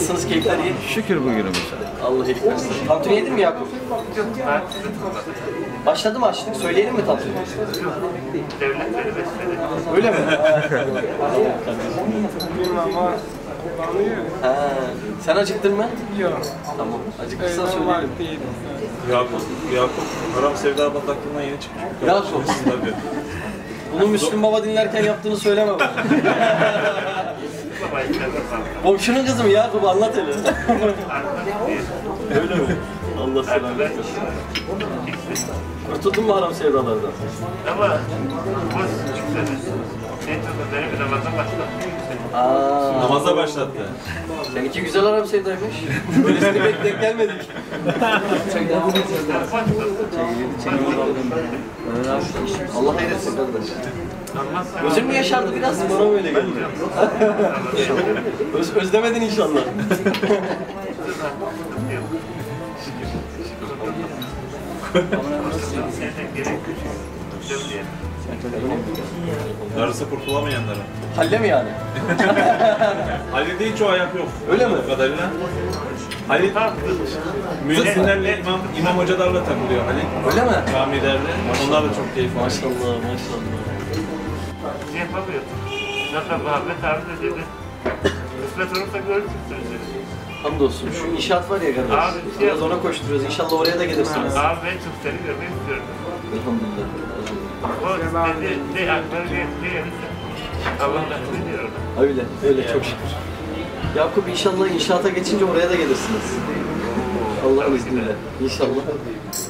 Nasılsınız keyifler iyi? Şükür bugünümüze. Allah iyilik versin. Tantuni yedin mi Yakup? Başladı mı açlık? Söyleyelim mi tantuni? Devlet beni besledi. Öyle mi? Ama ha. Sen acıktın mı? Yok. Tamam. Acıktıysan Öyle söyleyelim. Yakup, Yakup Haram Sevda Abla aklından yeni çıkmış. Yakup. Tabii. Bunu Müslüm Baba dinlerken yaptığını söyleme bana. Komşunun kızı mı Yakup anlat hele. Öyle mi? Allah selam Arkadaş. Kurtuldun mu haram sevdalardan? Ama bu çıktı. En çok benim bir namaza başladı. Aa, Namaza başlattı. seninki güzel haram sevdaymış. Böylesini bekleyip gelmedik. Allah hayretsin kardeş. Gözün mü yaşardı biraz? Bana böyle geldi. Öz, özlemedin inşallah. Darısı kurtulamayanlara. Halle mi yani? Halil'de hiç o ayak yok. Öyle mi? O kadarıyla. Halil müezzinlerle imam, imam hocalarla takılıyor Halil. Öyle mi? Camilerle. Onlar da çok keyif alıyor. Maşallah maşallah. Şey yapamıyor. Zaten Muhammed abi de dedi. Kısmet olursa görürsün sözleri. Hamdolsun. Şu inşaat var ya kardeş. Abi, şey Biraz ona koşturuyoruz. İnşallah oraya da gelirsiniz. Abi ben çok seni görmek istiyorum. Elhamdülillah. O dedi, ne aklına ne ne gelirse. Allah nasip ediyor ona. Öyle, öyle çok şükür. Yakup inşallah inşaata geçince oraya da gelirsiniz. Allah'ın izniyle. İnşallah.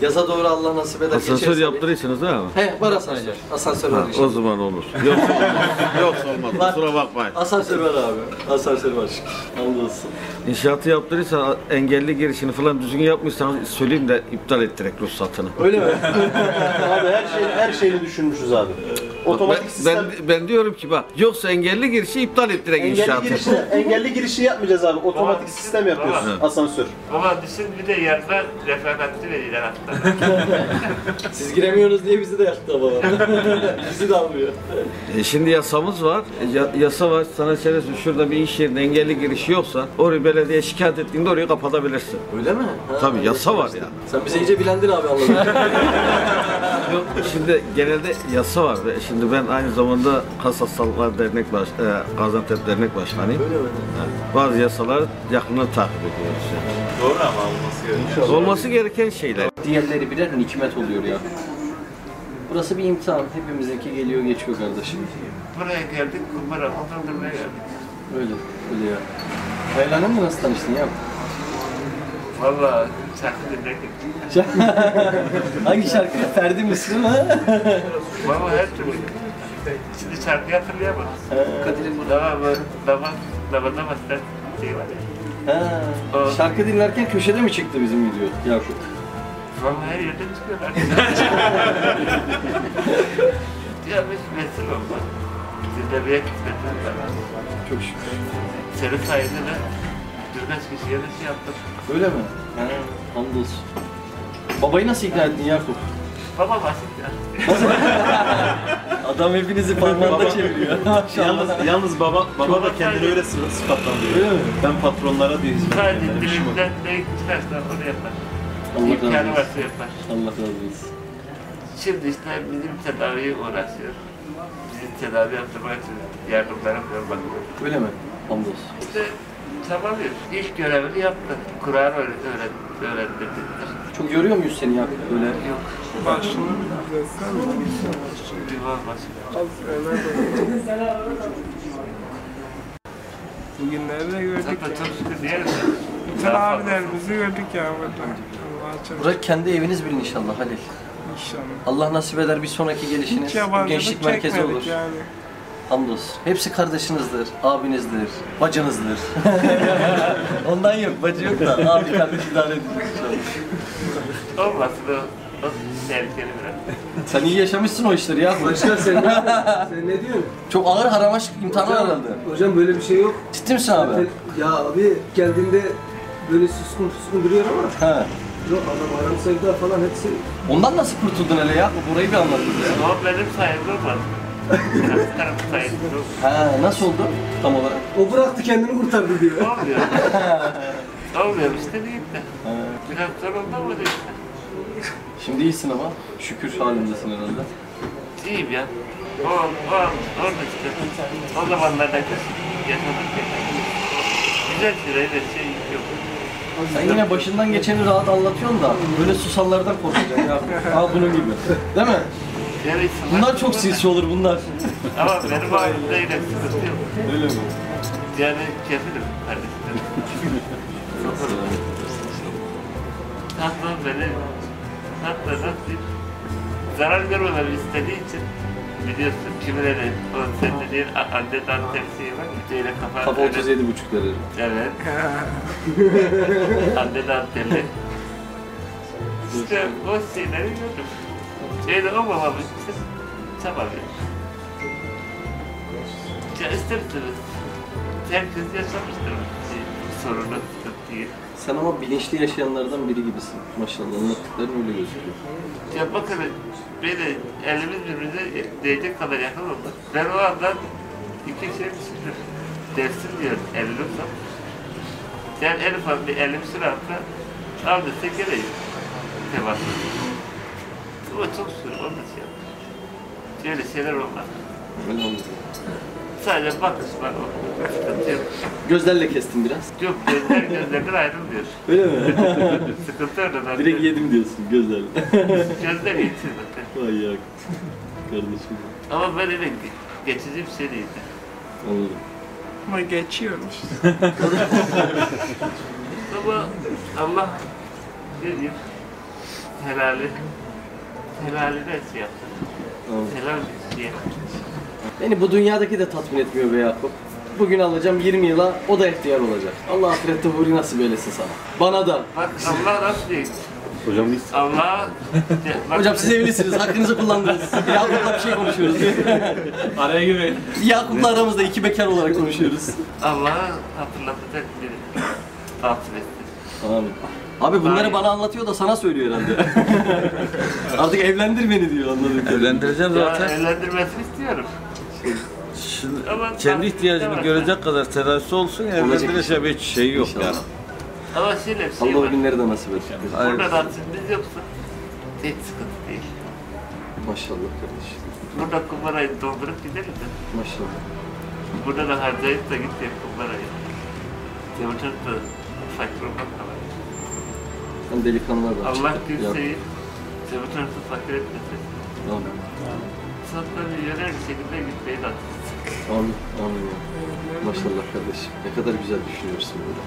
Yaza doğru Allah nasip eder. Asansör yaptırırsınız değil mi? He var asansör. Asansör var O zaman olur. Yoksa olmaz. Yoksa olmaz. Var. Kusura bakmayın. Asansör var abi. Asansör var şükür. Hamdolsun. İnşaatı yaptırırsan engelli girişini falan düzgün yapmışsan söyleyeyim de iptal ettirek ruhsatını. Öyle mi? Abi her şey her şeyini düşünmüşüz abi. Ben, Otomatik sistem ben, ben diyorum ki bak yoksa engelli girişi iptal ettirek engelli inşaatı. girişi engelli girişi yapmayacağız abi. Otomatik sistem yapıyoruz. Baba. Asansör. Ama düşün bir de yarıda refakatçi verirler hatta. Siz giremiyorsunuz diye bizi de yaktı baba. bizi de almıyor. E şimdi yasamız var. E, ya- yasa var. Sana şöyle söyleyeyim, şurada bir iş yerinde engelli girişi yoksa orayı belediye şikayet ettiğinde orayı kapatabilirsin. Öyle mi? Ha, Tabii yasa var yani. Sen bize iyice bilendin abi Allah'ım. Yok şimdi genelde yasa var. Ve Şimdi ben aynı zamanda Kas Hastalıklar Dernek Baş, e, Gaziantep Dernek Başkanıyım. Öyle mi? Ha, Bazı yasalar yakından takip ediyoruz. yani. Doğru ama olması gerekiyor. Olması gereken şeyler. Diğerleri birer nimet oluyor ya. Burası bir imtihan. Hepimizinki geliyor geçiyor kardeşim. Buraya geldik, kumara dondurmaya geldik. Öyle, öyle ya. Haylan'la mı nasıl tanıştın ya? Valla şarkı dinlerken. Hangi şarkı? Ferdi misin ha? Valla her türlü. Şimdi şarkıyı hatırlayamadım. Kadir'in bu. Dava mı? Dava, dava dava sen şey var ya. Ha, şarkı dinlerken köşede mi çıktı bizim video Yakup? Valla her yerden çıkıyorlar. ya biz mesul olma. Dinlemeye kısmetimiz var. Çok şükür. Senin sayende de de şey yaptık. Öyle mi? Ha, hamdolsun. Babayı nasıl ikna ettin Yakup? Baba basit ya. Adam hepinizi parmağında çeviriyor. Yalnız, yalnız baba baba da kendini öyle sı- sıfatlandırıyor. Öyle mi? Ben patronlara diyor hizmet Sadece edenlere işim var. dilimizden ne çıkarsa onu yapar. Allah razı İmkanı olsun. varsa yapar. Allah razı olsun. Şimdi işte bizim tedaviye uğraşıyor. Bizim tedavi yaptırmak için yardımlar yapıyor bakıyor. Öyle mi? Hamdolsun. İşte çabalıyor. İş görevini yaptı. Kur'an öğret, öğret, öğrettirdiler. Çok yoruyor muyuz seni Yakup böyle? Yok. Düzelsen Bir var başka. az öne Bugünleri de gördük Zaten ya. çok şükür diyelim. Bütün abilerimizi gördük ya burada. Bırak kendi eviniz bilin inşallah Halil. inşallah. Allah nasip eder bir sonraki gelişiniz gençlik merkezi olur. yani. Hamdolsun. Hepsi kardeşinizdir, abinizdir, bacınızdır. Ondan yok, bacı yok da abi kardeş idare edilir inşallah. Olmasın o. O tehlikeli biraz. Sen iyi yaşamışsın o işleri ya. Başkan sen ne, sen ne diyorsun? Çok ağır haramaş imtihanı var herhalde. Hocam böyle bir şey yok. Ciddi misin abi? Ya abi geldiğinde böyle suskun suskun duruyor ama He. yok adam aram sevda falan hepsi Ondan nasıl kurtuldun hele ya? Burayı bir anlat bize. O benim sayemde olmadı. Ha, nasıl oldu tam olarak? O bıraktı kendini kurtardı diyor. olmuyor. olmuyor işte değil de. Biraz zor oldu ama da işte. Şimdi iyisin ama. Şükür halindesin herhalde. İyiyim ya. O, o, orada işte. O zamanlarda yaşadık ya. Güzel süreyle şey yok. Sen yine başından geçeni rahat anlatıyorsun da böyle susallardan korkacaksın ya. Al bunun gibi. Değil mi? Bunlar çok sinsi olur bunlar. Ama benim ağzımda yine sıkıntı yok. Öyle mi? Yani kefilim kardeşlerim. Tatlım beni tatlı nasıl zarar görmememi istediği için biliyorsun kimileri o sen dediğin anne tepsiyi var ya şeyle kafa Kafa öyle- 37 buçuk derece. Evet. anne danteli. İşte o şeyleri gördüm. Şeyde olmamam için çabalıyor. Ya isterseniz herkes yaşamıştır şey, sorunu, sıkıntıyı. Sen ama bilinçli yaşayanlardan biri gibisin. Maşallah anlattıkların öyle gözüküyor. Ya bakın beni elimiz birbirine değecek kadar yakın oldu. Ben o anda iki şey düşündüm. Dersim diyor elini uzat. Yani en ufak bir elim sürarsa al dese geleyim. Teması. Ama çok sür, onu da şey yapmış. Öyle şeyler olmaz. Öyle oldu. Sadece bakış var o. Sıkıntı yok. Gözlerle kestim biraz. Yok gözler gözlerden ayrılmıyor. Öyle mi? Sıkıntı orada. Direkt yedim diyorsun gözlerle. Gözler yetiyor zaten. Vay ya. Kardeşim. Ama böyle de geçici bir şey değildi. Anladım. Ama geçiyormuş. Ama Allah ne diyeyim? Helali helali de şey yaptı. Anladım. Helal bir şey yaptı. Beni bu dünyadaki de tatmin etmiyor be Yakup. Bugün alacağım 20 yıla o da ihtiyar olacak. Allah ahirette huri nasip eylesin sana. Bana da. Bak Allah nasıl değil? Hocam biz Allah... Bak, Hocam siz evlisiniz, hakkınızı kullandınız. Yakup'la bir şey konuşuyoruz. araya girmeyin. Yakup'la aramızda iki bekar olarak konuşuyoruz. Allah'ı hatırlatacak biri. Tahsil etsin. Amin. Abi bunları Hayır. bana anlatıyor da sana söylüyor herhalde. Artık evlendir beni diyor anladım. Evlendireceğim Ya zaten. evlendirmesini istiyorum. Şimdi Ama kendi ihtiyacını görecek kadar tedavisi olsun evlendirecek bir şey yok İnşallah. yani. Ama şöyle bir şey Allah var. günleri de nasip etsin. Hayır. Burada tatilimiz yoksa hiç sıkıntı değil. Maşallah kardeşim. Burada kumbarayı doldurup gideriz de. Maşallah. Burada da harcayıp da gittik kumbarayı. Yavuşak da da var. Sen delikanlılar da Allah kimseyi Yavuşak da fakir etmesin. Amin. Satla bir yöne bir şekilde gitmeyi de Amin. Amin ya. Maşallah kardeşim. Ne kadar güzel düşünüyorsun böyle.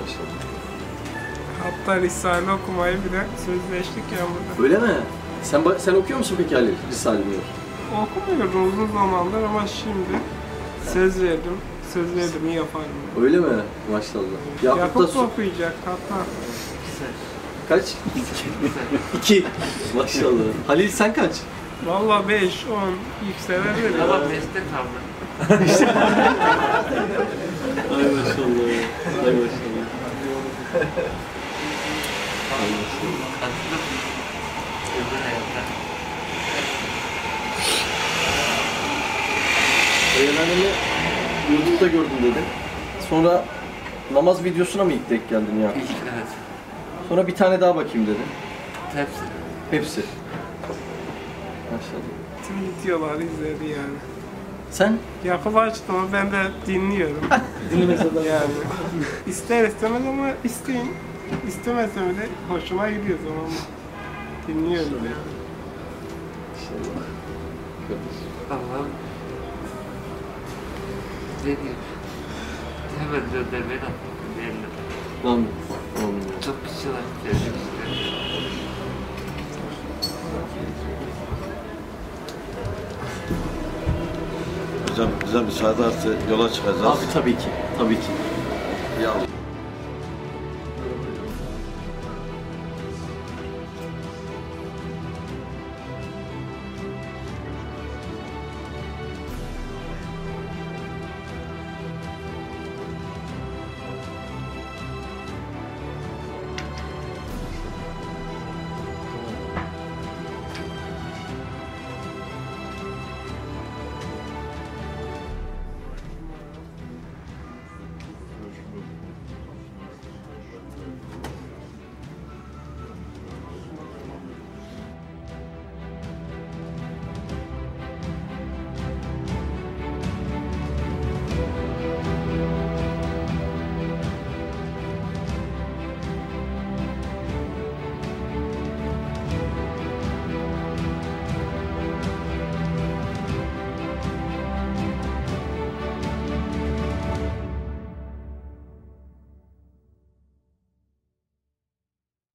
Maşallah. Hatta Risale okumayı bile sözleştik ya burada. Öyle mi? Sen sen okuyor musun peki Halil Risale'yi? Okumuyorum uzun zamandır ama şimdi söz verdim. Söz verdim yaparım. Öyle mi? Maşallah. Yakup da Yakup su- okuyacak hatta. kaç? İki. Maşallah. Halil sen kaç? Valla 5, 10 yükselebilir. Ama meslek kaldı. Ay maşallah. Ay maşallah. Öbür hayatta. Öğrenimi YouTube'da gördüm dedin. Sonra namaz videosuna mı ilk denk geldin ya? İlk evet. Sonra bir tane daha bakayım dedin. Hepsi. Hepsi. Maşallah. Tüm videoları izledi yani. Sen? Yakup açtı ama ben de dinliyorum. yani. İster istemez ama isteyin. İstemesem de hoşuma gidiyor zaman. Dinliyorum yani. İnşallah. Allah'ım ne diyeyim? Hemen göndermeyi de. Amin. Amin. ya. Çok kişi var. Sevdim işte. Hocam bize müsaade artık yola çıkacağız. Abi tabii ki. Tabii ki.